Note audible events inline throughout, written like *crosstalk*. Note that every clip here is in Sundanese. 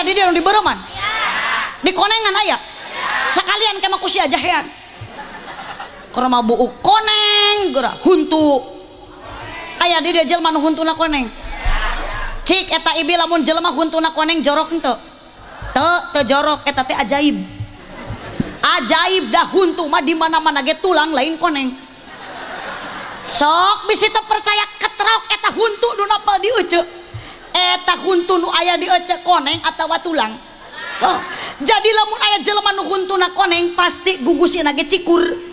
ayah di dia di Bereman di konengan ayah sekalian kemah kusia jahean karena buuk koneng gerak huntu. Ayah di dia jelma nu huntuna koneng. Cik eta ibi lamun jelma huntuna koneng jorok ente. Te te jorok eta teh ajaib. Ajaib dah huntu mah di mana mana ge tulang lain koneng. Sok bisi teu percaya ketrok eta huntu nu napal di uce eta huntun aya diecek koneng atawa tulang oh. jadi lamun aya jelema nu huntuna koneng pasti gugusina ge cikur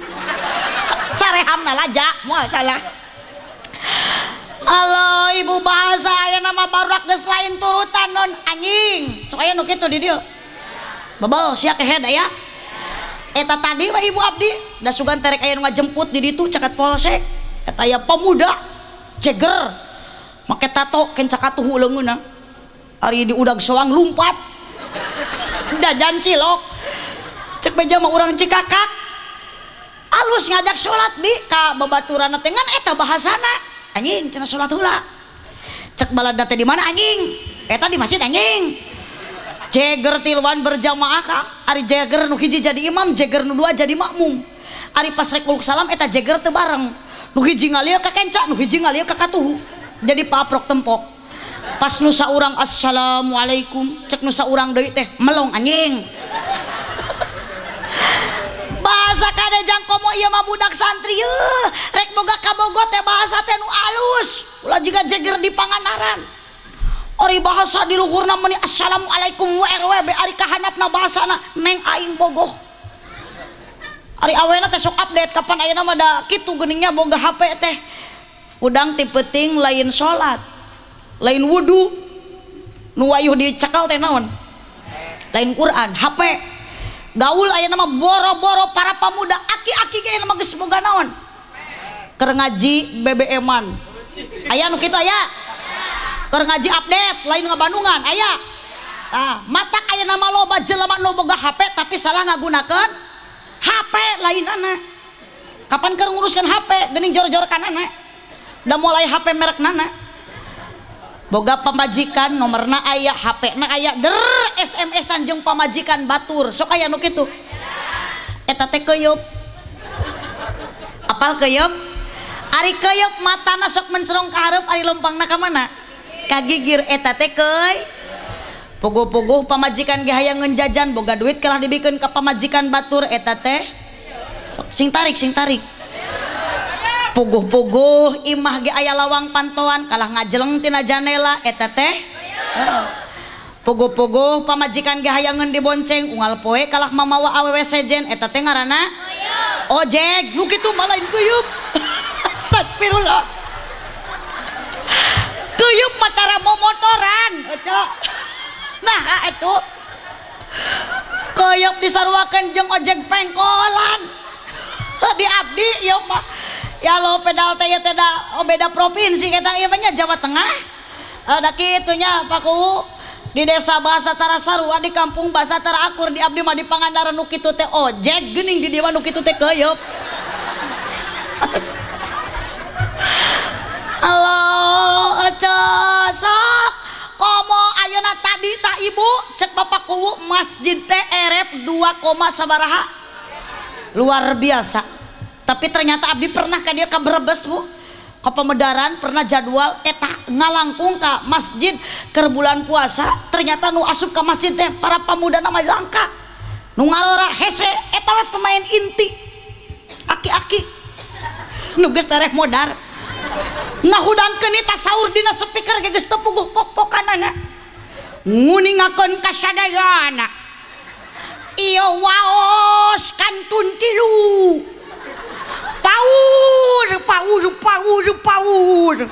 Carehamna laja, moal salah Halo ibu bahasa aya nama barudak geus lain turutan non anjing Sok aya nu kitu di dieu. Bebel sia kehed aya. eta tadi mah ibu abdi da sugan terek aya nu ngajemput di ditu caket polsek eta aya pemuda jeger make tato kencakatuhu leungeuna ari di udag soang lumpat. Dadan cilok. Cek beja mah urang cikakak. Alus ngajak sholat bi. Ka babaturan ngan eta bahasana. Anjing cina sholat hula cek balada teh di mana anjing? Eta di masjid anjing. Jeger tiluan berjamaah ka ari jeger nu hiji jadi imam jeger nu dua jadi makmum. Ari pas rek salam eta jeger teu bareng. Nu hiji ngalieu ka kenca nu hiji ngalieu ka katuhu. jadi paprok tempok. Pas nusa saurang assalamualaikum. Cek nusa saurang deui teh melong anjing. Bahasa kada jangkomo ieu mah budak santri yeuh rek boga kabogot teh bahasa teh nu alus. Ulah juga jeger di panganaran. Ori bahasa di luhurna meni assalamualaikum wrwb ari kahanapna bahasana. Neng aing bogoh. Ari awena teh sok update kapan ayeuna mah da kitu geningnya boga HP teh. udang tipeting lain salat lain wudhu nuwayuh dicekal teh naon? Lain Quran HP gaul aya nama boro-boro para pemuda aki-aki kayak nama geus boga naon? Keur ngaji BBM-an aya nu kitu aya? Keur ngaji update lain ngabandungan aya? Tah matak aya nama loba jelema nu boga HP tapi salah ngagunakeun HP lain anak kapan keur nguruskan HP geuning jor-jor kana anak eh. udah mulai HP merek nana boga pemajikan nomorna ayah HP na ayah der SMS anjung pemajikan batur. Sok aya nu kitu. Eta teh keyup. Apal keyup? Ari keyup matana sok mencerong ka hareup ari lempangna ka mana? Ka gigir. Eta teh keuy puguh-puguh pamajikan ge hayang ngejajan boga duit kalah dibikeun ka pamajikan batur. Eta teh sok sing tarik sing tarik. puguh-puguh imah ge aya lawang pantoan kalah ngajeleng tina janela eta teh. Oh. Puguh-puguh pamajikan ge hayangeun dibonceng unggal poe kalah mamawa awewe sejen eta teh ngaranna ojek nu kitu malain kuyup. *laughs* Astagfirullah. Kuyup matara momotoran motoran nah itu kuyup disarwakan jeng ojek pengkolan. *laughs* Di abdi ya mah. Ya lo pedal teh ya da oh, beda provinsi kita ieu nya Jawa Tengah. Ada kitunya Pak Ku di desa bahasa Tara Sarua di kampung bahasa Tara Akur di abdi mah di Pangandaran nu kitu teh ojek geuning di dieu nu kitu teh keuyeub *laughs* Halo, aca sok. Komo ayeuna tadi tak ibu cek bapak kuwu masjid teh erep 2, sabaraha. Luar biasa tapi ternyata Abdi pernah ke dia ke Brebes bu. Ke pemedaran pernah jadwal eh, eta ngalangkung ke masjid ke bulan puasa. Ternyata nu asup ke masjid teh para pemuda nama langka. Nu ngalora hese eh, eta we pemain inti. Aki-aki. *laughs* Nu geus tereh modar. Ngahudangkeun eta saur dina speaker ge geus teu puguh pok-pokanana. Nguningakeun ka sadayana. Ieu waos kantun tilu pauju pauju pauju pauju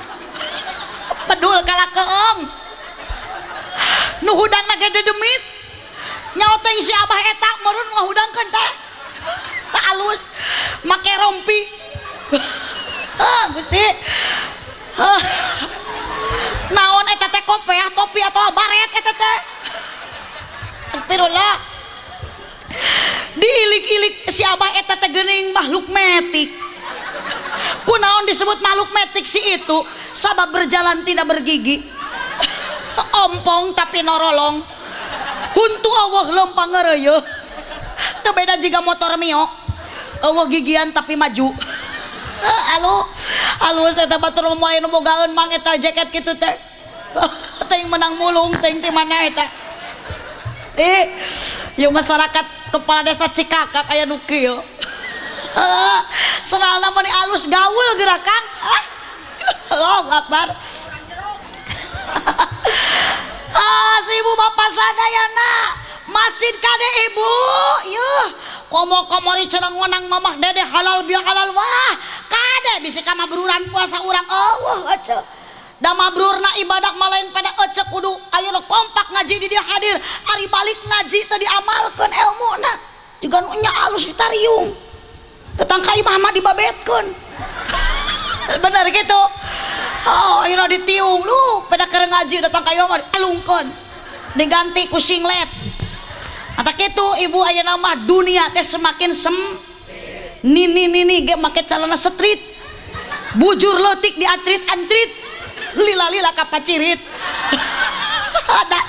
pedul kalah keong nu hudang nage dedemit nyaoteng si abah eta merun ngahudangkeun teh alus make rompi ah gusti ah. naon eta teh kopeah topi atau baret eta teh Astagfirullah diilik-ilik si abah eta teh makhluk metik kunaon disebut makhluk metik si itu sabab berjalan tidak bergigi *laughs* ompong tapi norolong Huntu awah lempang ngereyo. Teu jika motor mio. Awah gigian tapi maju. *laughs* Halo. Halo saya teh batur mulai nu bogaeun mang eta jaket kitu teh. *laughs* Teuing menang mulung ti mana eta. Eh, yuk masyarakat kepala desa Cikakak aya nu kieu. *laughs* Heeh. Senalna mani alus gaul gerakan. Ah. Allahu *laughs* Akbar. ah, si ibu bapak sadayana masjid kade ibu yuh komo komori cenang wenang mamah dede halal biang halal wah kade bisa kama beruran puasa orang oh, acuh da mabrurna ibadah malain pada ece kudu. Ayeuna kompak ngaji di dia hadir. Hari balik ngaji tadi amalkan ilmu na juga nunya alus ditariung. Datang ka imah mah dibabetkeun. *laughs* Bener gitu. Oh ayeuna ditiung. Lu pada keur ngaji datang ka imah elungkeun diganti ku singlet. Ata gitu ibu ayah nama dunia teh semakin sem nini nini ge make celana street bujur letik di acrit ancrit lila lila kapacirit ada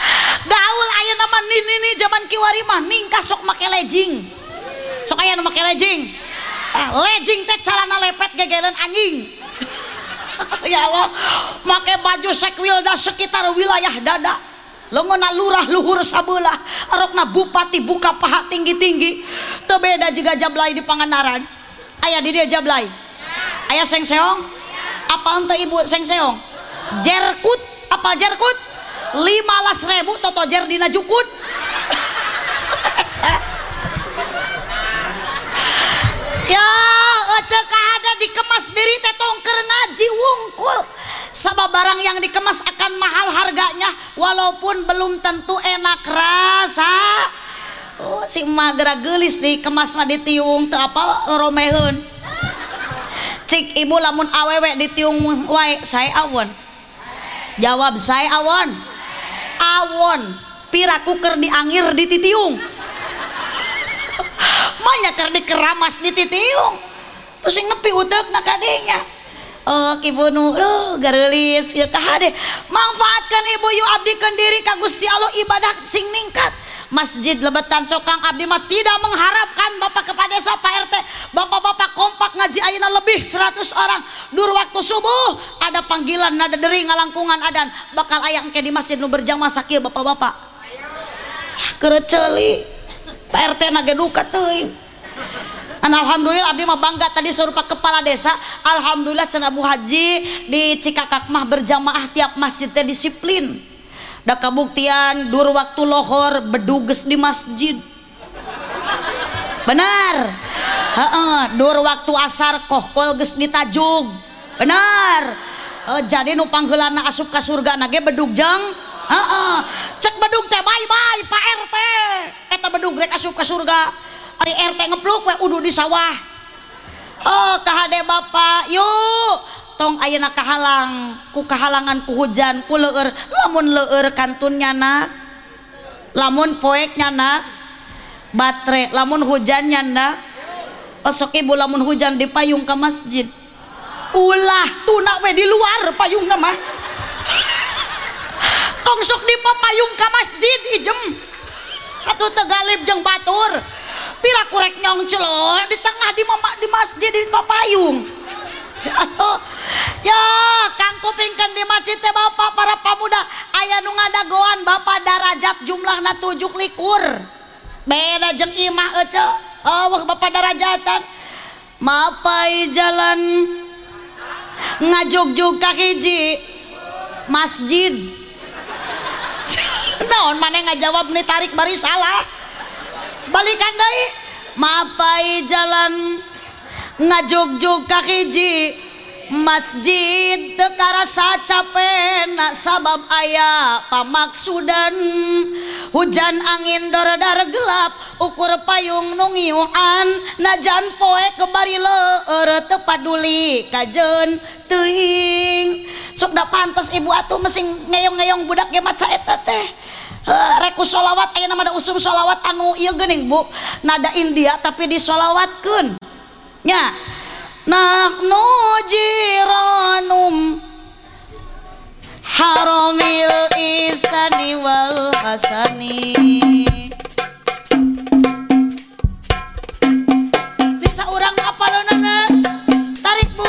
gaul ayah nama nini nini zaman kiwari mah ningkas sok make legging sok ayah make legging eh, legging teh celana lepet gegeran anjing. *laughs* Ya Allah make baju sekwilda sekitar wilayah dada. Lengona lurah luhur sabelah. Arokna bupati buka paha tinggi-tinggi. Teu beda juga jablay di Pangandaran ayah di dia jablay? Ayah seng seong apa ente ibu seng seong jerkut apa jerkut? Lima las ribu toto jer dina jukut *laughs* ya cek ada dikemas diri tetongker ngaji wungkul. Barang yang dikemas akan mahal harganya walaupun belum tentu enak rasa. Oh, si magra gelis dikemas mah ditiung teu apa romeheun cik ibu lamun awewe ditiung wae saya awon jawab saya awon. Awon piraku ker di angir di titiung. Banyak di keramas di titiung. Terus yang nepi utek nakadinya Eh, oh Ibu Nurul garelis ya KHD manfaatkan Ibu yu abdikan diri ka Gusti Allah ibadah sing ningkat. Masjid lebetan sokang abdi mah tidak mengharapkan Bapak kepada desa Pak RT Bapak-bapak kompak ngaji ayeuna lebih 100 orang. Dur waktu subuh ada panggilan nada deri ngalangkungan adan. Bakal ayang ke di masjid nu berjamaah sakieu bapak-bapak. Kereceli. Pak RT nage duka teuing. An alhamdulillah abdi mah bangga tadi suruh pak kepala desa. Alhamdulillah cenah Bu Haji di Cikakak mah berjamaah tiap masjidnya disiplin. Da kabuktian dur waktu lohor beduges di masjid. Benar. Heeh dur waktu asar kohkol geus ditajung. Benar. Uh, jadi nu pangheulana asup ka surga nage bedug jang. Heeh cek bedug teh bye bye Pak RT eta bedug rek asup ka surga RT ngepluk we udu di sawah. Oh kahade bapak yuk. Tong ayeuna kahalang ku kahalangan ku hujan ku leur lamun leur kantun nyana lamun poek nyana baterai lamun hujan nyana besok ibu lamun hujan di payung ke masjid. Ulah tunak we di luar payung nama tong sok di payung ke masjid ijem. atau tegalib jeng batur. Tira kurek nyong celor di tengah di mama di masjid di papayung *laughs* ya kang kupingkan di masjid teh bapak para pamuda ayah nu ngadagoan bapak darajat jumlahna tujuh likur. Beda jeng imah ece awak oh, bapak darajatan. Mapai jalan. Ngajuk-juk kahiji masjid. Naon mana ngajawab nih tarik bari salah? Balikan dai mapai jalan ngajog-jog kakiji masjid tekarasa capena sabab ayah pamaksudan. Hujan angin dorodar gelap ukur payung nungiuan najan poe kebari ere tepaduli kajen teing sok da pantas ibu atuh mesing ngeyong-ngeyong budak ge maca eta teh. Reku solawat nama ada usum sholawat anu ieu geuning Bu. Nada India tapi disolawatkeun. Nya nahnu jiranum haramil isani wal hasani. Bisa orang apalonana tarik bu.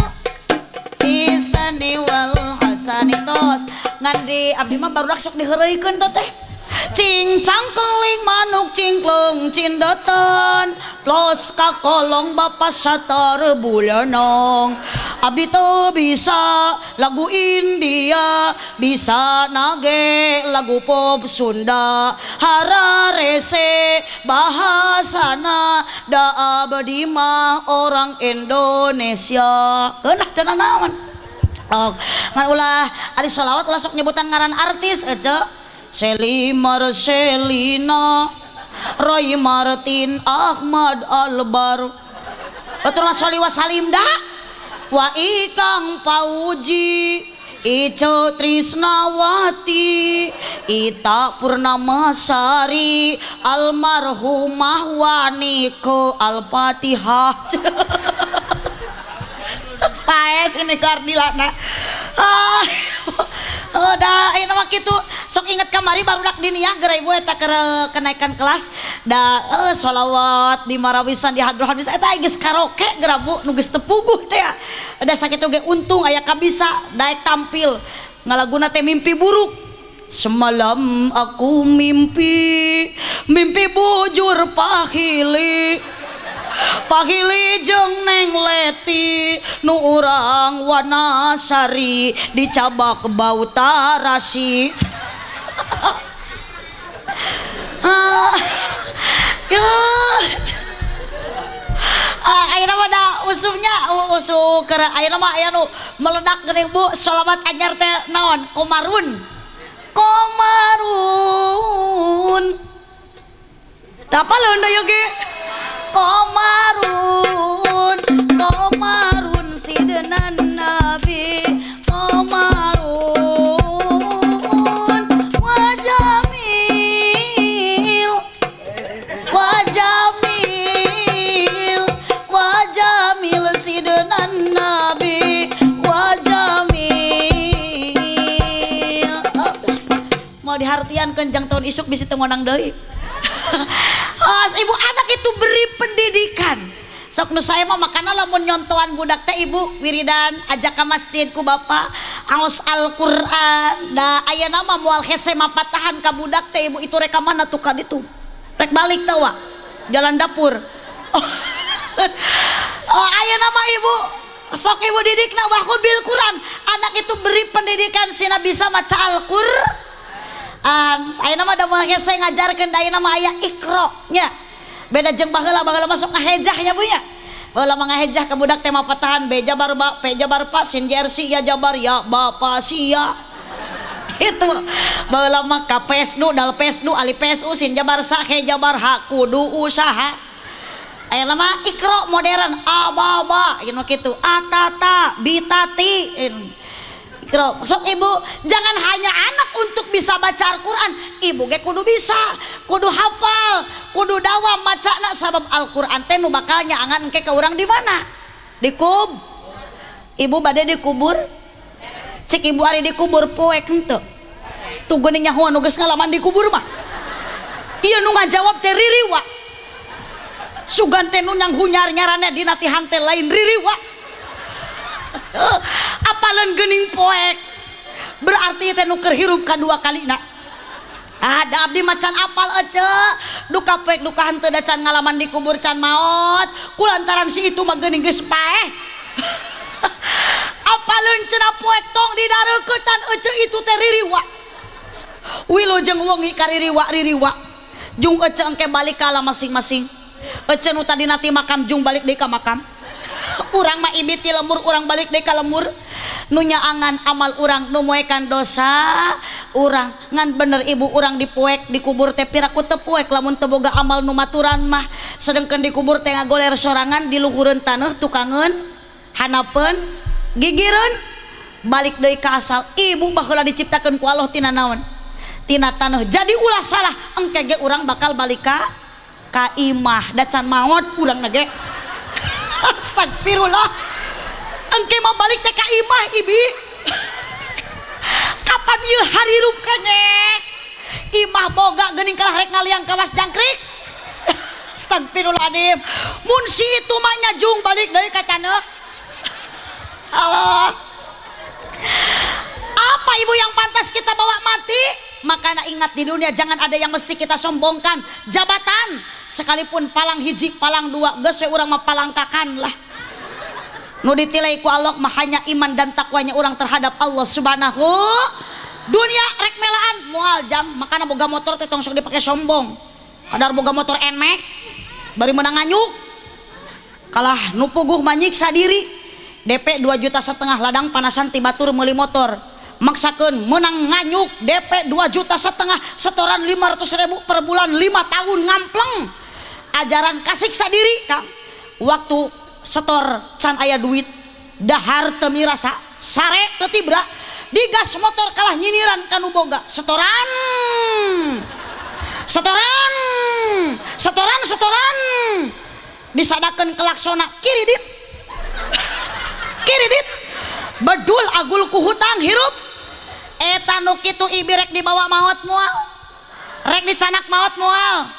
Isani wal hasani tos. Ngan abdi mah baru sok dihereukeun teh. Cincang keling manuk cingkleng cindetan plus ka kolong bapak satar bulanong abdi tuh bisa lagu India bisa nage lagu pop Sunda. Hararese bahasana da abdi mah orang Indonesia. Kenah tenan naon? Oh, ngan ulah ari sholawat ulah sok nyebutan ngaran artis aja Seli Marcelina Roy Martin Ahmad Albar. Betul Mas Wali Wasalim dah. Wa Ikang Pauji Ico Trisnawati Ita Purnamasari Almarhumah Waniko Al-Fatihah. *laughs* Paes ini gardilana Ah, *laughs* oh, gitu eh, sok inget kamari barudak ya gerai bu eta kere eh, kenaikan kelas. Da uh, eh, sholawat di marawisan di hadrohan bisa eta geus karaoke gerabu nu geus tepuguh teh. Da sakit oge untung aya kabisa daek tampil. Ngalaguna teh mimpi buruk. Semalam aku mimpi, mimpi bujur pahili. Pakili jeng neng leti nu urang Wanasari dicabak bau tarasi. *laughs* Uh, ayeuna mah da usumnya usuk keur ayeuna mah aya nu meledak geuning Bu. Selamat anyar teh naon? Komarun. Komarun. Tapaleun da yoge komarun komarun sidenan nabi. Komarun wajamil wajamil wajamil sidenan nabi. Wajamil mau dihartian kenjang tahun isuk bisa tengonang deui *laughs* oh, ibu anak itu beri pendidikan. Sok nu saya mah makana lamun nyontoan budak teh ibu wiridan ajak ke masjid ku bapak aos Al-Qur'an. Da aya nama moal hese mapatahan ka budak teh ibu itu reka mana tuh kan itu rek balik tau wa jalan dapur. *laughs* Oh, oh ibu. Sok ibu didik na wahku bil Quran. Anak itu beri pendidikan sina bisa maca Al-Qur'an an saya nama saya ngajarkan day nama aya Iqronya beda jeng baheula bakal masuk ngahejahnya punya Bola mengahejah ke budak tema patahan beja baru bak peja baru pak sin jersey ya jabar ya bapak sia *laughs* itu bola mah ka nu dal pesdu ali pesu sin jabar sahe jabar ha kudu usaha. Ayo nama ikro modern ababa ini gitu atata bitati Kro, sok ibu jangan hanya anak untuk bisa baca Al-Quran. Ibu ge kudu bisa kudu hafal kudu dawa macana sabab Al-Quran. Teh nu bakal nyaangan engke ke orang di mana? Di kub. Ibu badai dikubur cek ibu hari dikubur poek ente. Tuh geuning nyahoan nu geus ngalaman dikubur mah. Iya nu ngajawab teh ririwa. Sugan teh nu nyang hunyar nyarana dina tihang teh lain ririwa *laughs* ngapalan gening poek. Berarti teh nuker hirup kedua kali nak. Ada abdi macan apal eh, ece duka poek duka hante dacan ngalaman di kubur can maut kulantaran si itu mah geuning geus paeh. *laughs* Apalun cenah poek tong didareuketan ece eh, itu teh ririwa. Wilujeng wengi ka ririwa ririwa. Jung eh, ece engke balik ka masing-masing. Ece nu tadi nanti makam jung balik deui ka makam. *laughs* Urang mah ibiti lemur urang balik deui ka lemur. nunyaangan amal urang numuekan dosa urang. Ngan bener ibu urang dipuek dikubur teh piraku tepuek lamun teboga amal numaturan mah. Sedangkan dikubur teh ngagoler sorangan di luhureun tanah tukangen hanapen gigireun balik deui ka asal. Ibu baheula diciptakeun ku Allah tina naon? Tina tanah jadi ulah salah engke ge urang bakal balik ka ka imah. Dacan maot urang nage. *laughs* Astagfirullah. Engke mau balik ka imah ibi. *laughs* Kapan ieu hari rukane imah boga geuning kalah rek ngaliang kawas jangkrik. *laughs* Astagfirullahaladzim. Mun si itu mah nyajung balik deui ka taneuh *laughs* Allah apa ibu yang pantas kita bawa mati? Makanya ingat di dunia jangan ada yang mesti kita sombongkan. Jabatan sekalipun palang hiji palang dua geus orang mah palangkakan lah nu ditilai ku Allah mah hanya iman dan takwanya orang terhadap Allah subhanahu. Dunia rek melaan. Mual jam makanya boga motor teh tong sok dipakai sombong. Kadar boga motor enmek bari menang nganyuk kalah nu puguh manyiksa diri. DP 2 juta setengah ladang panasan tibatur meuli motor. Maksakan menang nganyuk DP 2 juta setengah setoran 500 ribu per bulan 5 tahun ngampleng. Ajaran kasih sadiri kang. Waktu setor can aya duit dahar temirasa sare tetibra digas motor kalah nyiniran kanu boga setoran setoran setoran setoran disadakan kelaksona kiri dit kiri dit bedul agul ku hutang hirup eta nu kitu ibirek dibawa maut mual rek dicanak maut mual.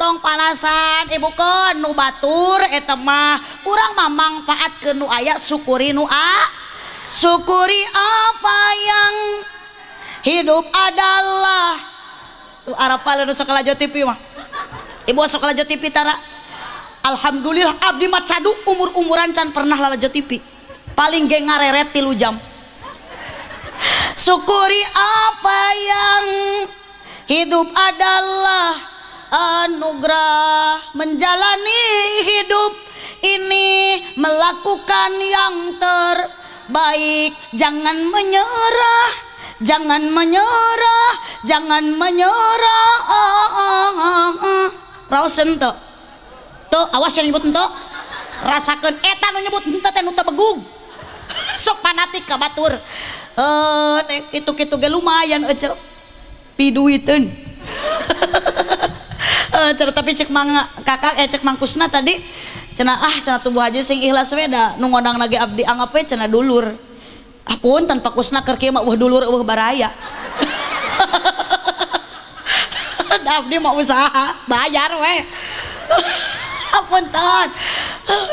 tong panasan ke nu Batur etemah kurang mamangfaat ke nu aya syukuri nu a syukuri apa yang hidup adalah. Tuh arapal nu sekolah TV mah. Ibu sekolah TV tara. Alhamdulillah abdi mah cadu umur-umuran can pernah lalajo TV paling ge ngareret tilu jam. Syukuri apa yang hidup adalah. Anugerah menjalani hidup ini melakukan yang terbaik. Jangan menyerah jangan menyerah jangan menyerah. Tuh. Tuh awas yang nyebut tuh rasakan. Eta nu nyebut ente teh nu begung. Sok fanatik ka batur. Eh itu kitu ge lumayan *laughs* uh, tapi cek mang kakak eh cek mangkusna tadi cina ah cina tubuh aja sing ikhlas weda nu ngodang lagi abdi anggap we cina dulur. Apun tanpa kusna kerki mah wah dulur wah baraya. *laughs* Abdi mau usaha bayar we. *laughs* Apun ton.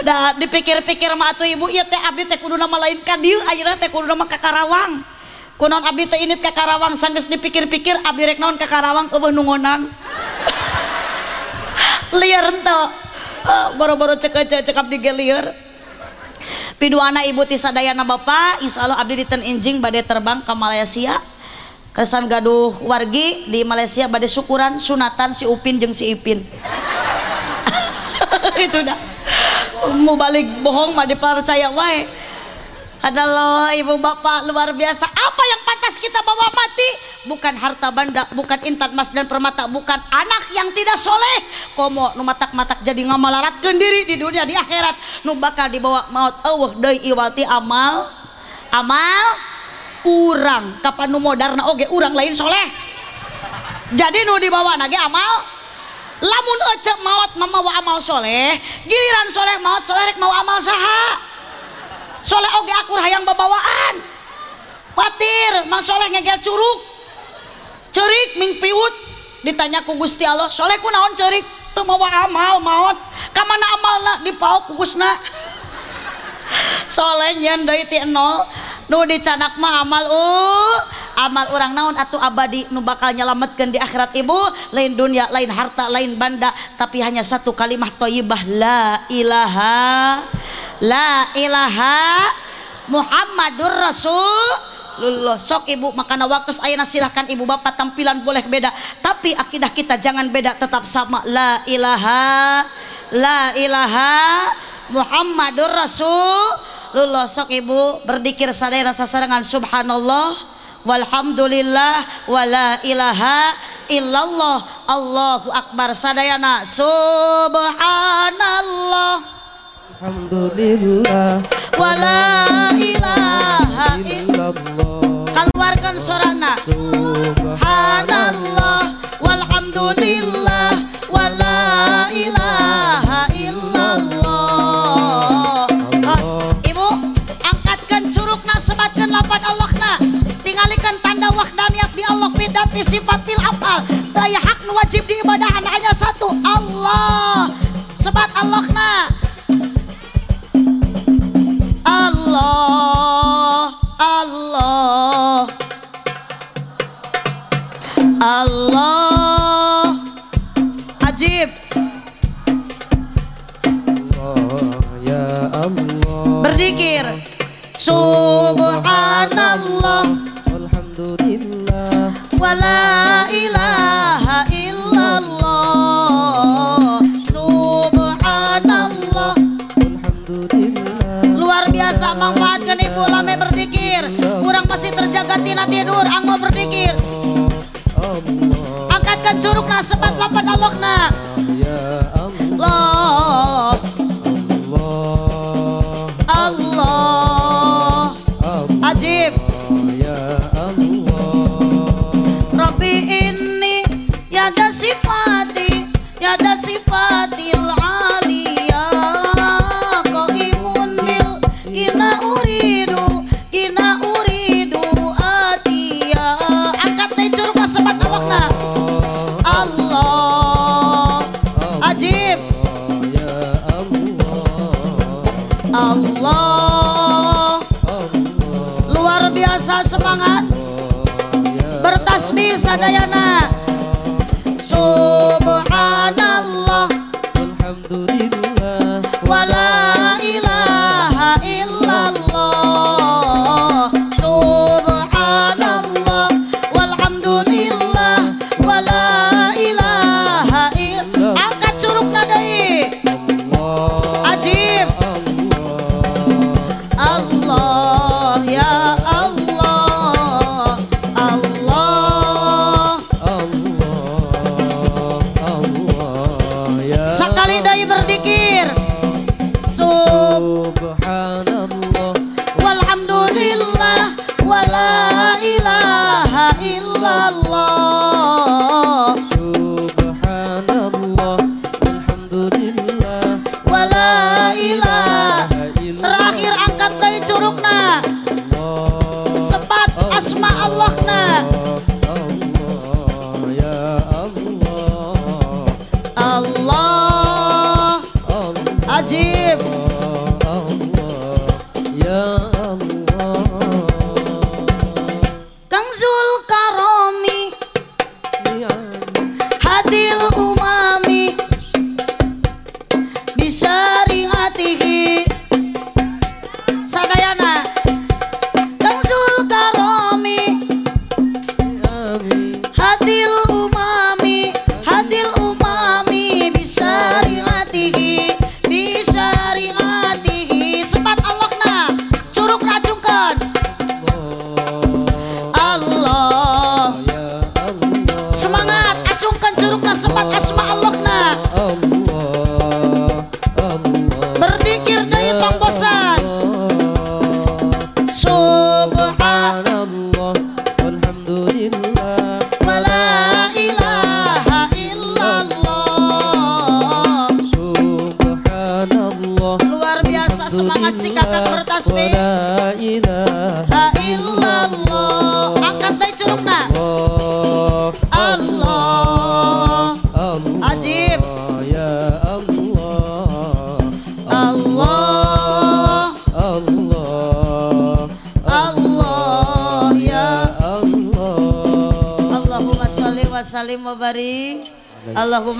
Udah dipikir-pikir mah atuh ibu iya teh abdi teh kudu nama lain ka dieu ayeuna teh kudu nama ka Karawang kunon abdi teh init ka Karawang sanggeus dipikir-pikir abdi rek naon ka Karawang *laughs* liar ento uh, boro-boro cek cekap di liar. Piduana ibu tisadayana bapak insya Allah abdi diten injing badai terbang ke Malaysia. Kesan gaduh wargi di Malaysia badai syukuran sunatan si Upin jeng si Ipin. *laughs* Itu dah. Mau balik bohong mah dipercaya wae adalah ibu bapak luar biasa. Apa yang pantas kita bawa mati? Bukan harta benda bukan intan emas dan permata bukan anak yang tidak soleh. Komo nu matak-matak jadi ngamalaratkan diri di dunia di akhirat. Nu bakal dibawa maut. Allah doi iwati amal amal urang. Kapan nu modarna oge urang lain soleh. Jadi nu dibawa nage amal. Lamun ecek maut memawa amal soleh giliran soleh maut soleh rek mau amal saha soleh oge akur hayang babawaan patir mang soleh ngegel curug. Cerik ming piut. Ditanya ku Gusti Allah soleh ku naon cerik? Teu mawa amal maot. Ka mana amalna? Dipauk ku Gusna. *laughs* Soleh nyeun deui ti nol. Nu dicanak mah amal uh amal orang naon atau abadi nu bakal nyelametkan di akhirat ibu? Lain dunia lain harta lain banda tapi hanya satu kalimat thayyibah la ilaha la ilaha Muhammadur Rasulullah. Sok ibu makana waktu saya silahkan ibu bapak tampilan boleh beda tapi akidah kita jangan beda tetap sama. La ilaha la ilaha Muhammadur Rasulullah. Sok ibu berdikir sadaya sasarangan subhanallah walhamdulillah wala ilaha illallah. Allahu akbar. Sadayana subhanallah. Alhamdulillah. Wala ilaha illallah. Keluarkan suarana Subhanallah. Walhamdulillah. Wala ilaha illallah. Ibu Angkatkan curugna Sebatkan lapan Allah Tinggalikan tanda wahdaniyat di Allah Bidati sifatil afal. Daya hak wajib diibadahan hanya satu Allah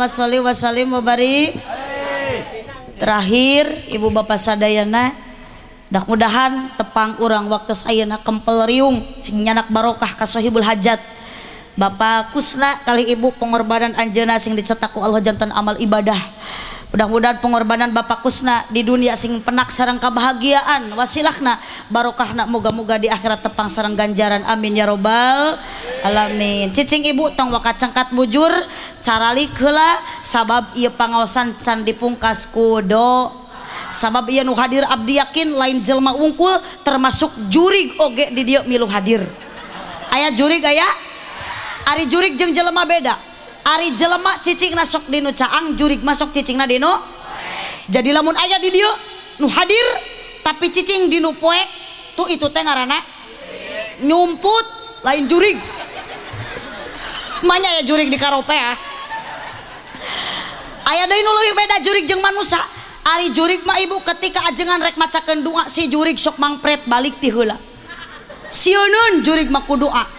Shalli Wasallim Mubarik terakhir Ibu Bapak Sadayana mudah-mudahan tepang urang waktu sayana kempel riung sing nyanak barokah kasohibul hajat. Bapak Kusna kali Ibu pengorbanan anjeuna sing dicetak ku Allah jantan amal ibadah. mudah-mudahan pengorbanan Bapak Kusna di dunia sing penak sarang kebahagiaan wasilahna barokahna moga-moga di akhirat tepang sarang ganjaran. Amin ya robbal alamin. Cicing ibu tong waka cengkat bujur carali kela sabab ia pengawasan can dipungkas kudo sabab ia nu hadir abdi yakin lain jelma wungkul termasuk jurig oge di dia milu hadir. Ayah jurig ayah ari jurig jeng jelma beda. Ari jelema cicing sok Dinu caang jurig masuk cicing Nadino jadi lamun ayah di dia nu hadir tapi cicing Dinu poek tuh itu teh ngaranna nyumput lain jurig. Manya ya jurig di karope ah. ya ayah deui nu leuwih beda jurig jeung manusia Ari jurig mah ibu ketika ajengan rek macakeun doa si jurig sok mangpret balik ti heula. Siunun jurig mah kudu'a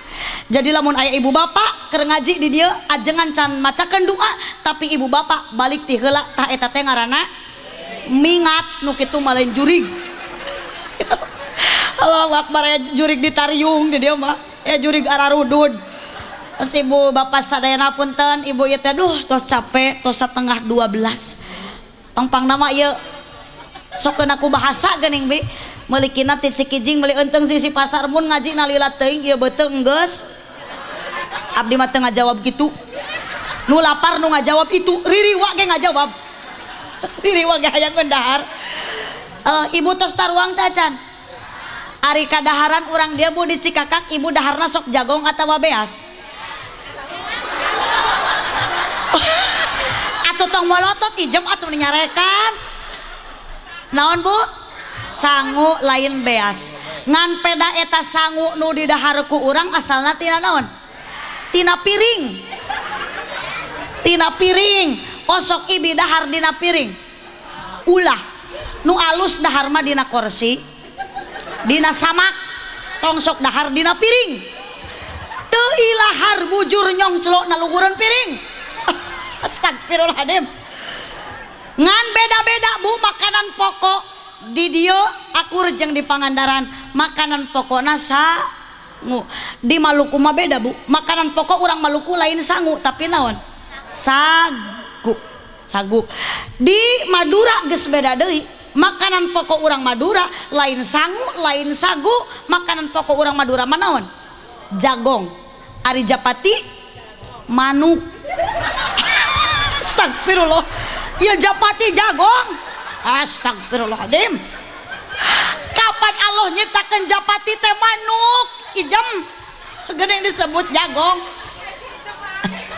jadi lamun ayah ibu bapak keur ngaji di dia ajengan can macakan doa tapi ibu bapak balik ti heula tah eta teh ngaranna mingat nu kitu malain jurig. *laughs* Allahu akbar ya jurig ditariung di dia mah ya jurig ararudud terus ibu bapak sadayana punten ibu ieu teh duh tos capek tos setengah 12 pang nama ieu sok keun aku bahasa geuning bi. Melikina ti cikijing meuli eunteng sisi pasar mun ngaji nalila teuing ieu beuteung geus. Abdi mah ngajawab gitu. Nu lapar nu ngajawab itu ririwa ge ngajawab. *laughs* Ririwa ge hayang mendahar. Eh, ibu tos taruang tacan Ari kadaharan orang dia bu di Cikakak ibu daharna sok jagong atau beas *laughs* atau tong molotot ijem atau nyarekan naon Bu? Sangu lain beas. Ngan peda eta sangu nu didaharku urang tina naon? Tina piring. Tina piring. Osok Ibidahar Dina piring. Ulah. Nu alus dahar mah Dina korsi. Dina samak. Tongsok Dahar Dina piring. Teilahar bujur nyongcelok naluguran piring. *laughs* Astagfirullahaladzim. Ngan beda-beda bu makanan pokok. Di dia akur jeung di Pangandaran. Makanan pokok nasa nu di Maluku mah beda bu. Makanan pokok orang Maluku lain sangu tapi naon? Sagu. Sagu. Di Madura geus beda deui. Makanan pokok orang Madura lain sangu lain sagu. Makanan pokok orang Madura manaon jagong. Ari japati manuk. *laughs* Astagfirullah Japati Jagong. Astagfirullahaladzim. Kapan Allah nyiptakan japati teh manuk? Ijem gede disebut jagong.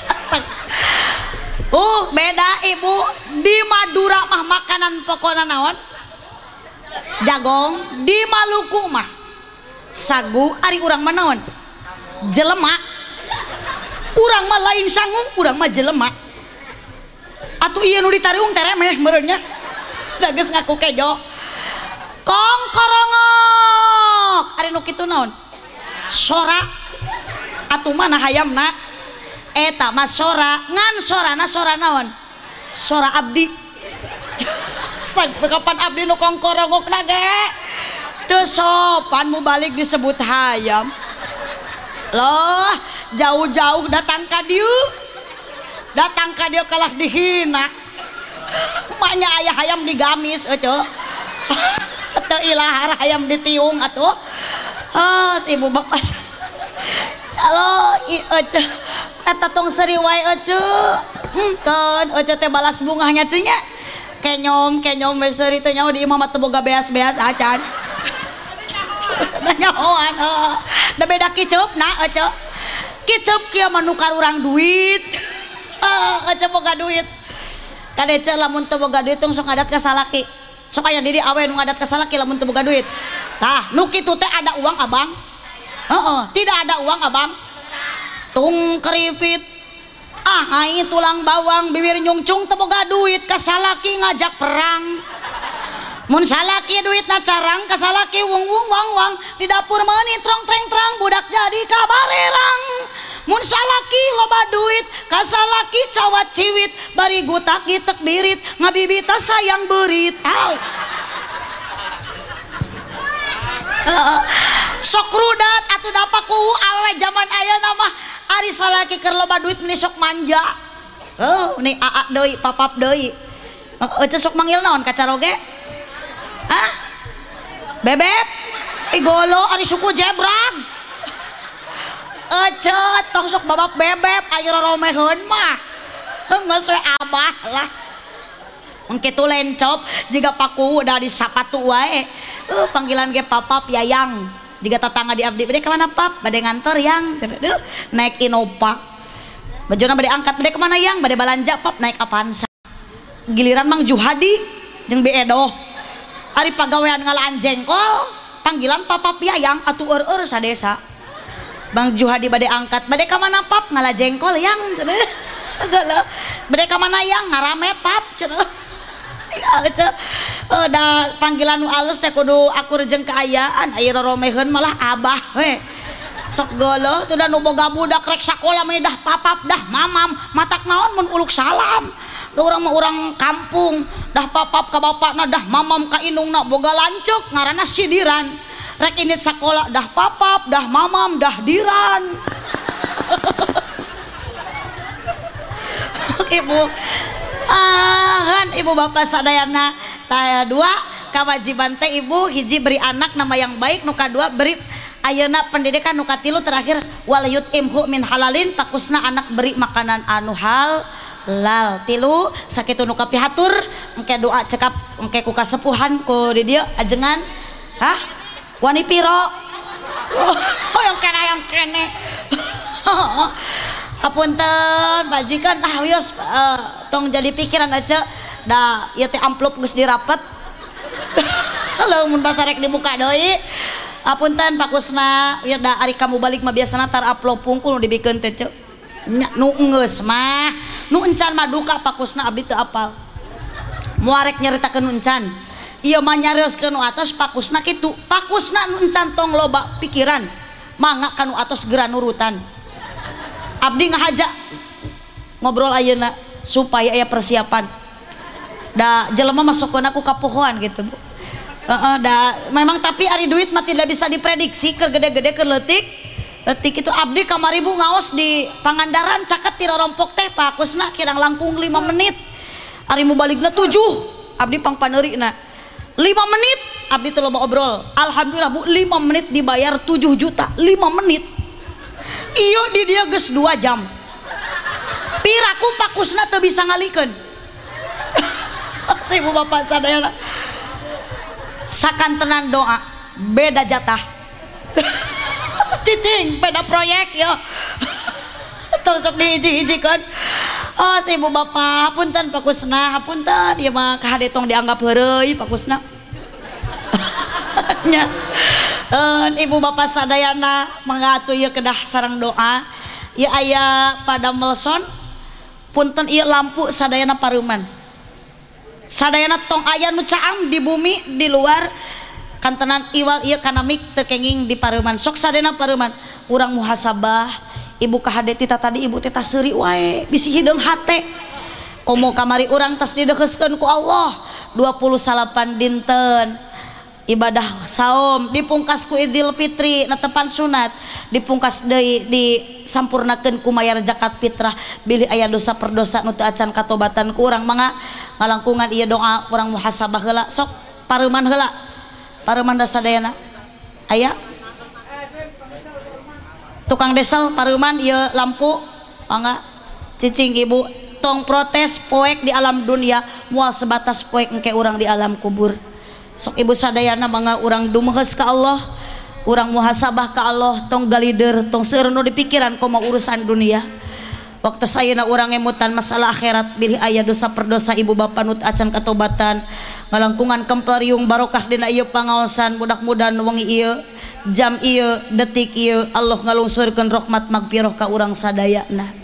Astag uh beda ibu. Di Madura mah makanan pokoknya naon? Jagong. Di Maluku mah sagu ari urang mah naon? Jelema. Urang mah lain sangu urang mah jelema. atuh iya nu ditariung teh remeh meureunnya. Da geus ngaku kejo. Kong korongok. Ari nu kitu naon? Sora. Atuh mana hayamna? Eta mah sora. Ngan sorana sora naon? Sora abdi. *laughs* Sag, kapan abdi nu kong korongok nage? Teu sopan mu balik disebut hayam. Loh jauh-jauh datang ka dieu. datang ke dia kalah dihina. Emaknya ayah ayam digamis eh, ojo atau *laughs* ilahar ayam ditiung atau oh ah, si ibu bapak. Halo i eh, kata tong seriwai eh, ojo, hmm, kan ojo teh balas bunganya cinya kenyom kenyom meseri itu nyawa di imam atau boga beas beas acan ah, *laughs* nyahoan oh beda kicup nak ojo, kicup kia menukar orang duit ah eco boga duit. Kadece lamun teu boga duit tong sok ngadat ka salaki. Sok aya diri awe nu ngadat ka salaki lamun teu boga duit. Tah nu kitu teh ada uang abang. Heeh tidak ada uang abang. Tung keripit ah hai tulang bawang bibir nyungcung teu boga duit ka salaki ngajak perang mun salaki duit na carang ka salaki wung wung wang wang di dapur meuni trong treng trang budak jadi kabarerang mun salaki loba duit ka salaki cawat ciwit. Bari gutak gitek birit ngabibita sayang berit. Au. *laughs* Sok rudat atuh dapat ku awe zaman aya nama. Ari salaki keur loba duit meni sok manja. Oh ini aa deui papap deui. Ece sok manggil naon kacaroge Hah? Bebep? Igolo ari suku jebrag. Ece tong sok babak bebep ayo romeheun mah. Geus we abah lah. Mun kitu lencop jiga paku udah di sapatu wae. Uh, panggilan ge papap yayang. Jiga tetangga di abdi bade ke mana pap? Bade ngantor yang. Duh, naik Innova. Bajona bade angkat bade ke mana yang? Bade balanja pap naik Avanza. Giliran Mang Juhadi jeung Beedoh Ari pagawean ngalaan jengkol oh, panggilan papap yayang atuh eur eur sadesa. Bang Juhadi bade angkat bade ka mana pap? Ngala jengkol yang cenah *laughs* gala bade ka mana yang? Ngarame pap cenah *laughs* oh, da, panggilan nu alus teh kudu akur jeung kaayaan aya romeheun malah abah we. Sok golo tuh da nu boga budak rek sakola mah dah papap dah mamam matak naon mun uluk salam? orang orang kampung dah papap ke bapak nadah mamam ka inung na boga lancuk ngarana sidiran rek init sekolah dah papap dah mamam dah diran. *laughs* Ibu ah, ibu bapak sadayana. Taya dua kewajiban teh ibu hiji beri anak nama yang baik nuka dua beri ayeuna pendidikan nuka tilu terakhir. Walayut imhu min halalin takusna anak beri makanan anu hal lal tilu sakitu nu kapihatur engke doa cekap engke ku kasepuhan ku di dieu ajengan. Hah? Wani piro? Oh *laughs* yang kene yang kene *laughs* apunten bajikan ah wios eh, tong jadi pikiran aja. Da ieu teh amplop geus dirapet. *laughs* Lamun pasarek dibuka doi. Apunten pakusna ya da ari kamu balik mah biasana tar upload pungkul nu dibikeun teh ceu nya nu mah nu encan mah duka pakusna abdi teu apal. Muarek nyaritakeun nu encan. Ieu mah nyarioskeun nu atos pakusna kitu. Pakusna nu encan tong loba pikiran. Mangga kanu atos segera nurutan. Abdi ngahaja ngobrol ayeuna supaya aya persiapan. Da jelema masuk aku kapohoan gitu bu. Heeh, da memang tapi ari duit mah tidak bisa diprediksi ke gede-gede ke letik detik itu Abdi kamari bu ngaos di Pangandaran caket tira rompok teh pakusna kirang langkung 5 hmm. menit. Ari mu balikna 7 Abdi pang 5 menit Abdi teu loba obrol. Alhamdulillah bu 5 menit dibayar 7 juta. 5 menit. Iyo di dia geus 2 jam. Piraku pakusna teu bisa ngalikeun. *laughs* Si ibu bapak sadayana. Sakantenan doa beda jatah. *laughs* cicing beda proyek yo. *laughs* Tusuk dihiji-hijikan oh si ibu bapak punten pakusna punten ya mah kahade tong dianggap heureuy pakusna *laughs* nya. Eh, ibu bapak sadayana mengatu ieu kedah sarang doa. Ya aya pada melson punten ieu lampu sadayana paruman. Sadayana tong aya nu di bumi di luar kantenan iwal ieu kana mik teu kenging di paruman. Sok sadena paruman. Urang muhasabah ibu ka hade tita tadi ibu teh seuri wae bisi hideung hate. Komo kamari urang tas dideukeuskeun ku Allah. 28 dinten ibadah saum dipungkas ku Idul Fitri netepan sunat. Dipungkas deui disampurnakeun ku mayar zakat fitrah. Bilih aya dosa perdosa nu teu acan katobatan ku urang. Mangga ngalangkungan ieu doa urang muhasabah heula. Sok pareuman heula. parumanda sadayana. Aya? Tukang desel paruman ieu lampu. Oh, mangga cicing ibu. Tong protes poek di alam dunia. Mual sebatas poek engke urang di alam kubur. Sok ibu sadayana mangga urang dumuhes ka Allah. Urang muhasabah ka Allah. Tong galider tong seueur nu di pikiran komo urusan dunia. Waktu sayana urang emutan masalah akhirat bilih aya dosa perdosa ibu bapa nut acan katobatan. ngalangkungan kemperiung barokah dina ieu pangaosan budak mudan wengi ieu jam ieu detik ieu Allah ngalungsurkeun rahmat magfirah ka urang sadayana.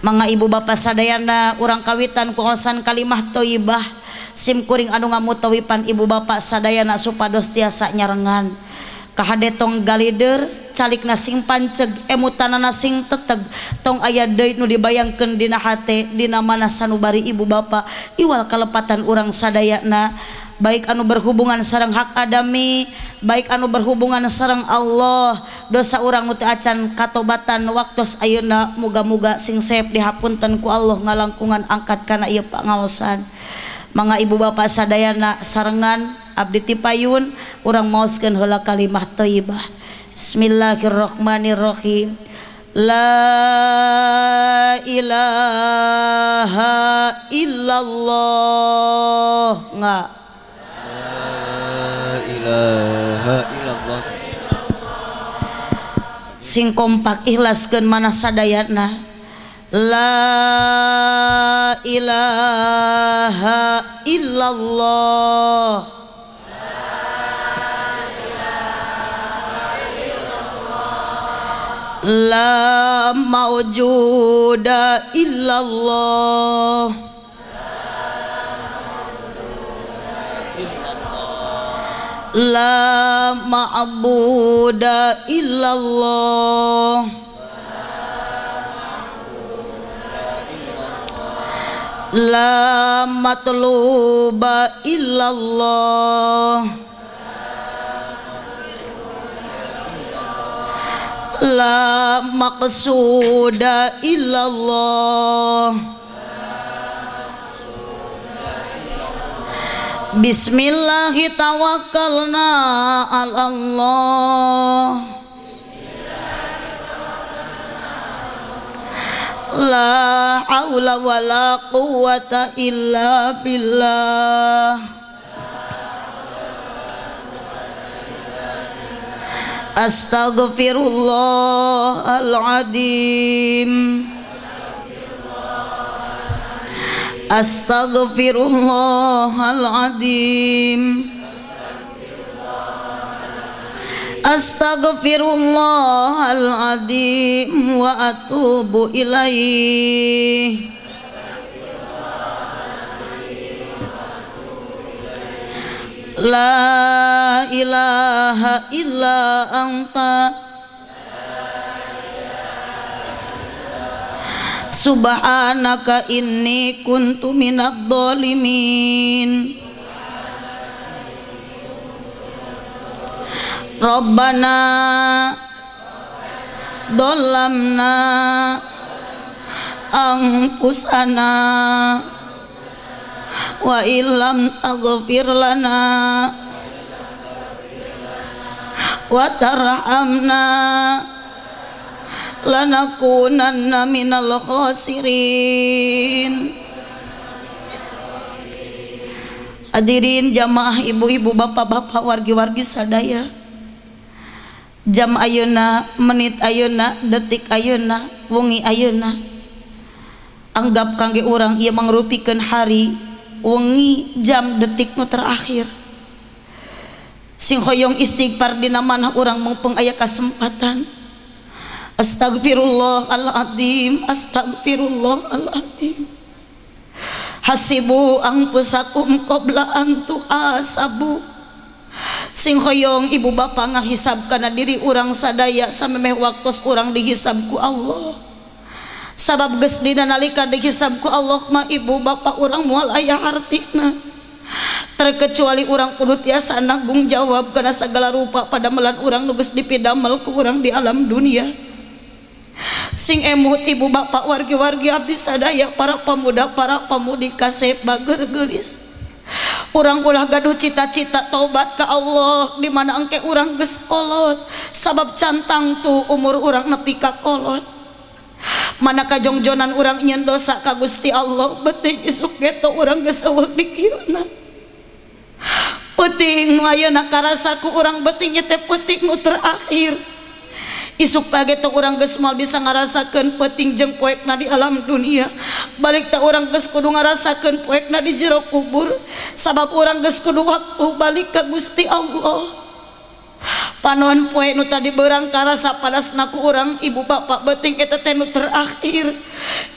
Mangga ibu bapak sadayana urang kawitan kuosan kalimah thayyibah simkuring anu ngamutawipan ibu bapak sadayana supados tiasa nyarengan. Kahadettong galider calik nasing panceg emutan nasing teteg tong aya deui nu dibayangkeun dina hate dina mana sanubari ibu bapa iwal kalepatan urang sadayana baik anu berhubungan sarang hak adami baik anu berhubungan sarang Allah dosa orang muti acan katobatan waktos ayeuna muga-muga sing sep dihapunten ku Allah ngalangkungan angkat kana ieu pangaosan mangga ibu bapak sadayana sarengan abdi tipayun urang maoskeun heula kalimah thayyibah Bismillahirrahmanirrahim. La ilaha illallah. Enggak. La ilaha illallah. Sing kompak ikhlaskeun mana sadayana. La ilaha illallah la maujuda illallah. La ma'buda illallah. La matluba illallah. La la maqsuda illallah. Bismillahi tawakkalna ala Allah La haula wala quwata illa billah. Astaghfirullahaladzim Astaghfirullahaladzim Astaghfirullahaladzim wa atubu ilaih La ilaha illa anta. Subhanaka inni kuntu minad dhalimin. Rabbana Dolamna Angpusana Wa ilam taghfir lana. Wa tarhamna. Lanakunanna minal khasirin. Hadirin jamaah ibu-ibu bapak-bapak wargi-wargi sadaya. Jam Ayeuna menit Ayeuna detik Ayeuna wengi Ayeuna anggap kangge orang ia mengrupikan hari wengi jam detik nu terakhir. Sing hoyong istighfar dina manah orang mumpung aya kesempatan astagfirullahaladzim astagfirullahaladzim hasibu ang pusakum qabla ang tuasabu sing hoyong ibu bapa ngahisab karena diri orang sadaya samemeh waktos urang dihisab ku Allah. sabab gesdina nalika dihisabku Allah ma ibu bapak orang mual ayah hartina terkecuali orang kudu tiasa nanggung jawab karena segala rupa pada melan orang nugus dipidamel ke orang di alam dunia. Sing emut ibu bapak wargi-wargi abdi sadaya para pemuda para pemudi kasep bager gelis. Orang ulah gaduh cita-cita taubat ke Allah di mana engke orang geskolot sabab cantang tuh umur orang nepi ka kolot. mana kajongjonan orang nyen dosa ka Gusti Allah beting isuk geto orang gesewek di kieu puting nu ayeuna karasaku orang beting teh puting nu terakhir. Isuk pagi tuh orang geus mal bisa ngarasakeun peting jeung poekna di alam dunia. Balik ta orang geus kudu ngarasakeun poekna di jero kubur. Sabab orang geus kudu waktu balik ka Gusti Allah. panon poe nu tadi berang karasa padas naku orang ibu bapak beting eta tenu terakhir.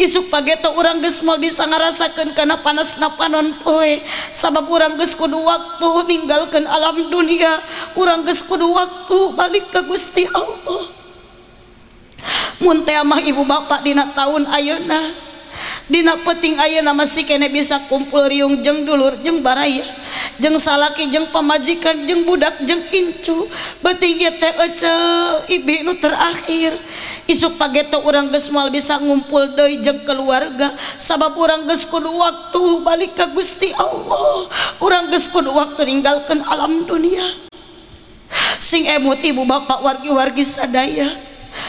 Isuk pageto orang geus moal bisa ngarasakeun kana panasna panon poe. Sabab orang geus kudu waktu ninggalkeun alam dunia. Orang geus kudu waktu balik ka Gusti Allah. Mun teh mah ibu bapak dina tahun ayeuna. Dina peting ayah nama si kene bisa kumpul riung jeng dulur jeng baraya jeng salaki jeng pemajikan jeng budak jeng incu. Beting teh ece ibi nu terakhir. Isuk pageto orang geus mal bisa ngumpul deui jeng keluarga. Sabab orang geus kudu waktu balik ke Gusti Allah. Orang geus kudu waktu ninggalkeun alam dunia. Sing emut ibu bapak wargi-wargi sadaya.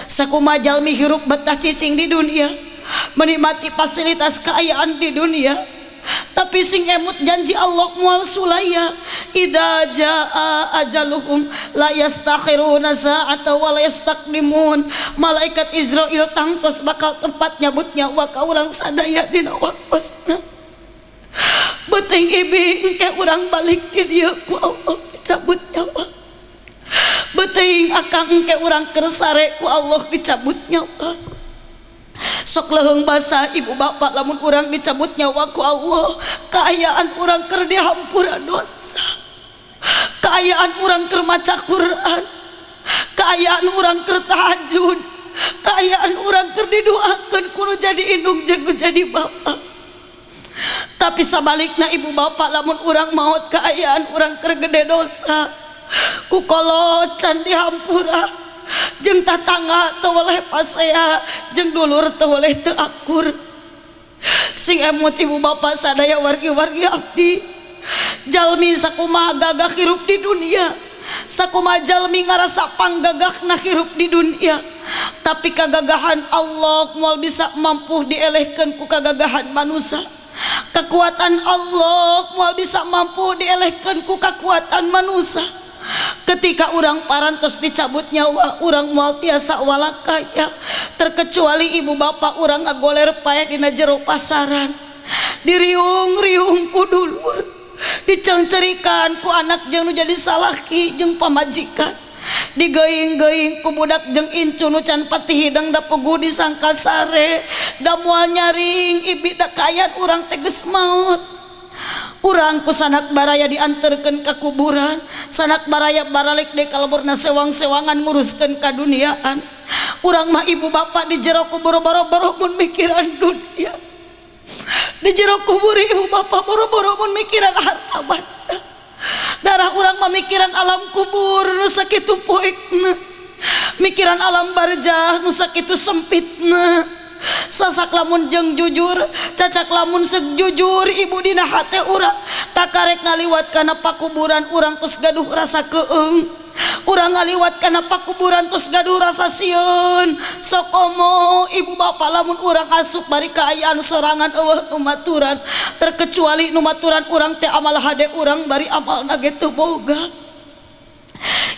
Sakuma jalmi hirup betah cicing di dunia. Menikmati fasilitas kekayaan di dunia. Tapi sing emut janji Allah mual sulaya idza jaa ajaluhum la yastakhiruna sa'ata wa la yastaqdimun malaikat Israel tangkos bakal tempat nyabutnya wa ka urang sadaya dina waktosna Beting ibi engke urang balik ke dia ku Allah cabut nyawa. Beting akan engke orang kersare ku Allah dicabut nyawa sok leheng basa ibu bapak lamun orang dicabut nyawaku Allah keayaan orang keur dihampura dosa. Keayaan orang kermaca Quran. Keayaan orang kertahajud keayaan orang kerdiduakan kudu jadi indung jeung jadi bapak. Tapi sebaliknya ibu bapak lamun orang maut keayaan orang kergede dosa. Kukolot candi dihampura. jeng tatangga teu weleh pasea jeng dulur teu weleh teu akur. Sing emut ibu bapak sadaya wargi-wargi abdi. Jalmi sakuma gagah hirup di dunia. Sakuma jalmi ngarasa panggagahna hirup di dunia. Tapi kegagahan Allah moal bisa mampu dielehkan ku kegagahan manusia kekuatan Allah moal bisa mampu dielehkan ku kekuatan manusia ketika orang parantos dicabut nyawa orang mau tiasa walakaya. Terkecuali ibu bapak orang ngagoler payah dina jero pasaran. Diriung-riung kudulur dicengcerikan ku anak jeung nu jadi salaki jeung pamajikan. Digoing-going ku budak jeung incu nu can pati hidang da pugu disangka sare da moal nyaring ibi da kayan urang teges maut. kurangku sanak baraya diantarkan ke kuburan sanak baraya baralik de kalburna sewang-sewangan nguruskan kaduniaan urang mah ibu bapak di jero kubur boro-boro pun mikiran dunia. Di jero kubur ibu bapak boro-boro pun mikiran harta benda darah kurang memikiran alam kubur nusa kitu poekna mikiran alam barjah nusa kitu sempitna. sasak lamun jeng jujur cacak lamun seg ibu dina hati urang. Kakarek ngaliwat karena pakuburan urang tus gaduh rasa keeng. Urang ngaliwat karena pakuburan tus gaduh rasa siun sokomo ibu bapak lamun urang asup bari kaayaan serangan eueuh numaturan terkecuali numaturan urang teh amal hade urang bari amal nage boga.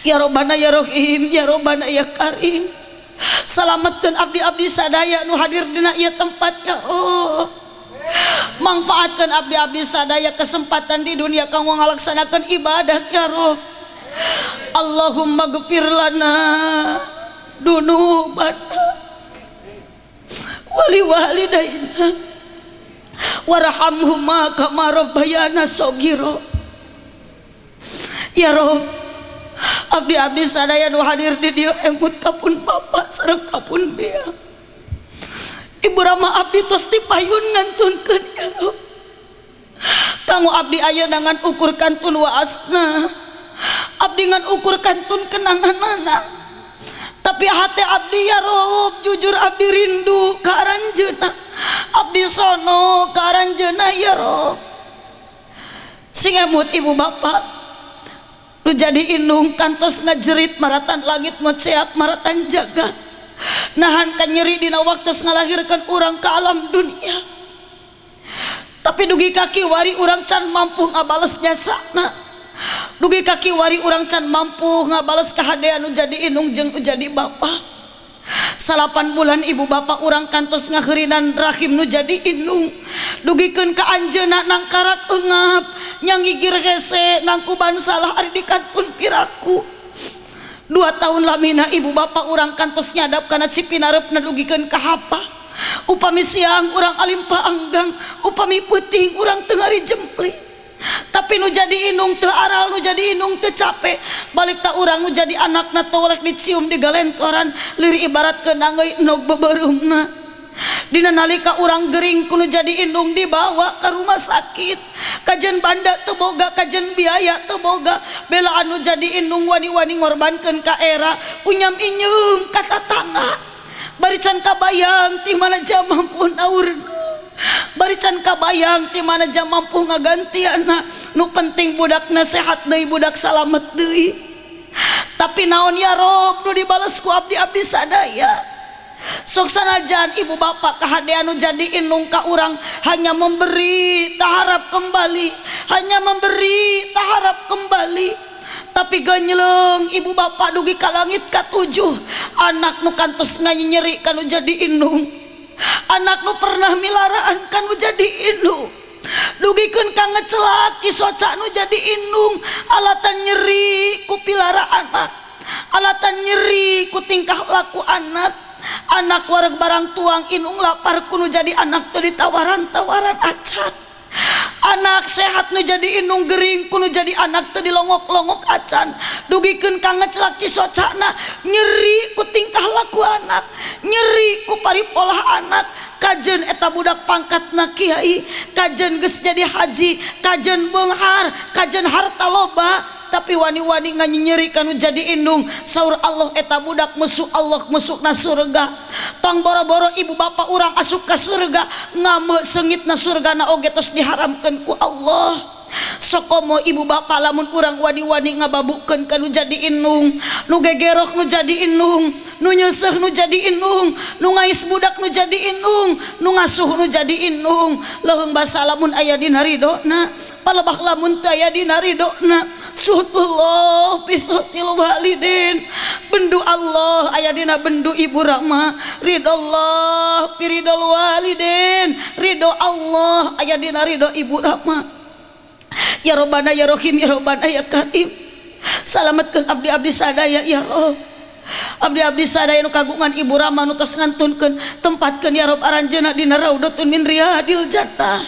Ya robana ya rohim ya robana ya karim. selamatkan abdi-abdi sadaya nu hadir dina ieu tempat ya oh manfaatkan abdi-abdi sadaya kesempatan di dunia kanggo ngalaksanakeun ibadah ya roh Allahumma gfir lana dunubana wali walidaina warhamhuma kama rabbayana sogiro ya roh Abdi-abdi sadaya nu hadir di dia emput kapun bapak sareng kapun bea. Ibu Rama abdi tos dipayun ngantunkeun ya Kanggo abdi ayeuna ngan ukur kantun waasna. Abdi ngan ukur kantun kenanganana tapi hati Abdi ya Rob jujur Abdi rindu ka aranjeuna. Abdi sono ka aranjeuna ya Rob singemut ibu bapak lu jadi inung kantos ngajerit maratan langit ngeceap maratan jagat. Nahan kanyeri dina waktu ngalahirkan orang ke alam dunia. Tapi dugi kaki wari orang can mampu ngabales jasa na dugi kaki wari orang can mampu ngabales kehadean jadi inung jeng jadi bapak salapan bulan ibu bapak orang kantos ngahurinan rahim nu jadi inung dugikan ke Anjena nangkarat engap nyangigir hese nangkuban salah ardikan pun piraku. Dua tahun lamina ibu bapak orang kantos nyadap karena cipinarep nadugikan ke hapa. Upami siang orang alimpa anggang upami peuting orang tengari jempling tapi nu jadi inung teu aral nu jadi inung teu capek. Balik tak orang nu jadi anak na tolek dicium di galentoran. Liri ibarat kenangai nog beberumna. Dina nalika orang gering kuno jadi indung dibawa ke rumah sakit. Kajen banda teboga kajen biaya teboga bela anu jadi indung wani-wani ngorbankan ka era. Unyam inyum kata tangga barican kabayang ti mana jam mampu naurna barican kabayang ti mana jam mampu ngaganti anak. Nu penting budak nasehat deui budak salamet deui. Tapi naon ya Rob? Nu dibales ku Abdi Abdi sadaya. Sok sanajan ibu bapak jadi indung ka urang, hanya memberi taharap kembali. Hanya memberi taharap kembali. Tapi ganyeleng ibu bapak dugi ka langit ketujuh anak nu kantos nyanyi nyeri kanu jadi inung anakku pernah milaraan kamu jadi indung. Dugikan kang ngecelat cisocanu jadi indung. Alatan nyeri ku pilara anak. Alatan nyeri ku tingkah laku anak. Anak wareg barang tuang inung lapar kuno jadi anak tuh ditawaran tawaran acan. anak sehat nu jadi inung Gering kuno jadi anak tadi longok-longok acan. Dugiken kanget celakci socana nyeri ku tingkah laku anak nyeri ku paripolah anak. Kajen eta budak pangkat na kiai kajen ges jadi haji kajen Benghar kajen harta loba. tapi wani-wani nga nyinyirikan jadi indung. Sahur Allah eta budak musuh Allah musuh na surga. Tong boro-boro ibu bapak orang asuka surga. Ngame sengit na surga na ogetos diharamkan ku Allah. sokomo ibu bapak lamun kurang wadi-wadi ngababuken kanu jadi inung nu gegerok nu jadi inung nu nyeseh nu jadi inung nu ngais budak nu jadi inung nu ngasuh nu jadi inung leheng basa lamun ayah dina ridona palebak lamun teu aya dina ridona Sutullah bisutil walidin. Bendu Allah aya dina bendu ibu Rahma ridho Allah piridol walidin. Ridho Allah aya dina ridho ibu Rahma *laughs* ya Robbana ya Rohim ya Robbana ya Karim. Salamatkan abdi abdi sadaya ya Rob. Abdi abdi sadaya nu kagungan ibu Rama nu tos ngantunkeun. Tempatkeun ya Rob aranjeunna dina raudhatun min riyadil jannah.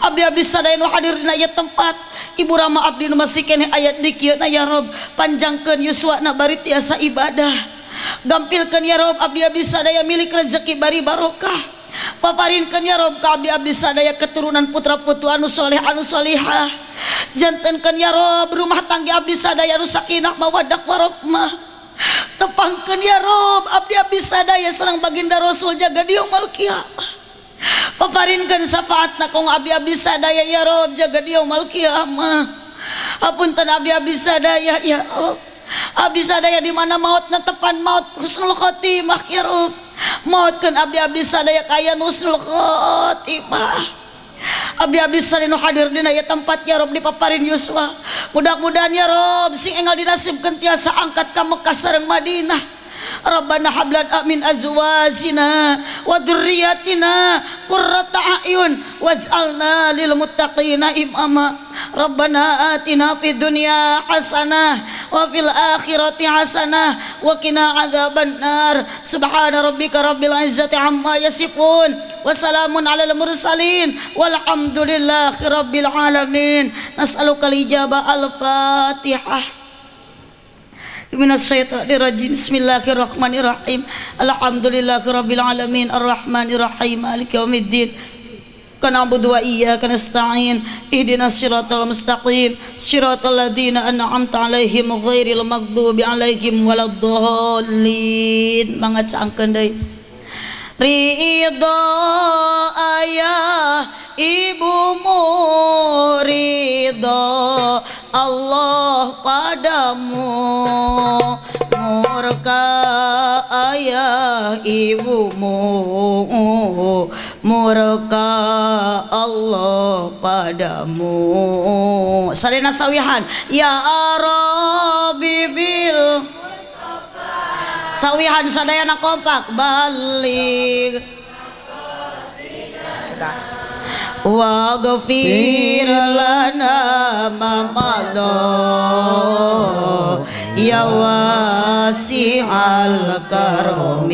Abdi abdi sadaya nu hadir dina ieu tempat. Ibu Rama abdi nu masih keneh ayat di ya Rob. Panjangkeun yuswana bari tiasa ibadah. Gampilkeun ya Rob abdi abdi sadaya milik rezeki bari barokah. Paparinkeun ya Rob ka abdi-abdi sadaya keturunan putra putu anu soleh anu solihah. Jantenkeun ya Rob rumah tangga abdi sadaya anu sakinah mawaddah warahmah tepangkeun ya Rob abdi-abdi sadaya sareng baginda Rasul jaga di yaumul kiamah paparinkan syafaat nak kong abdi-abdi sadaya ya Rob jaga dia mal kiamah apunten abdi-abdi sadaya ya Rob. Abdi sadaya di mana maut na tepan maut husnul khotimah ya Rob mautkan Abdi-abdi sadaya kaya nusnulkhotimah Abdi-abdi salinu hadir dina ya tempatnya Rob di paparin Yuswa. Mudah-mudahan ya Rob sing enggal dinasibkeun tiasa angkat ka Mekah sareng Madinah. Rabbana hablan amin azwajina wa dhurriyyatina qurrata a'yun waj'alna lil muttaqina imama. Rabbana atina fid dunya hasanah wa fil akhirati hasanah wa qina adzabannar. Subhana rabbika rabbil izzati amma yasifun wa salamun alal mursalin walhamdulillahi rabbil alamin. Nas'aluka al ijaba al fatihah Minasyaitonirrajim. Bismillahirrahmanirrahim. Alhamdulillahirabbil alamin arrahmanirrahim maliki yaumiddin. كنعبد وإياك نستعين اهدنا الصراط المستقيم صراط الذين أنعمت عليهم غير المغضوب Ridho ayah ibumu ridho Allah padamu murka ayah ibumu. Murka Allah padamu. Salina sawihan ya Rabbi bil sawihan sadayana kompak balik واغفر لنا ما مضى يا واسع الكرم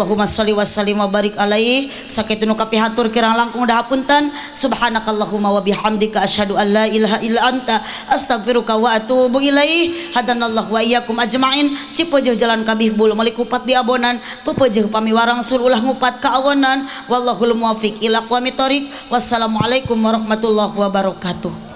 Allahumma salli wa sallim wa barik alaihi sakitu nu kapihatur kirang langkung dahapunten subhanakallahumma wa bihamdika asyhadu an la ilaha illa anta. Astaghfiruka wa atubu ilaih. Hadanallahu wa iyyakum ajmain. Cipeujeun jalan kabih bulu malikupat di abonan. Pepeujeun pamiwarang sur ulah ngupat ka awonan wallahul muwaffiq ila aqwamit thoriq wassalamualaikum warahmatullahi wabarakatuh